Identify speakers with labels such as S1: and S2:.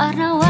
S1: warna-warni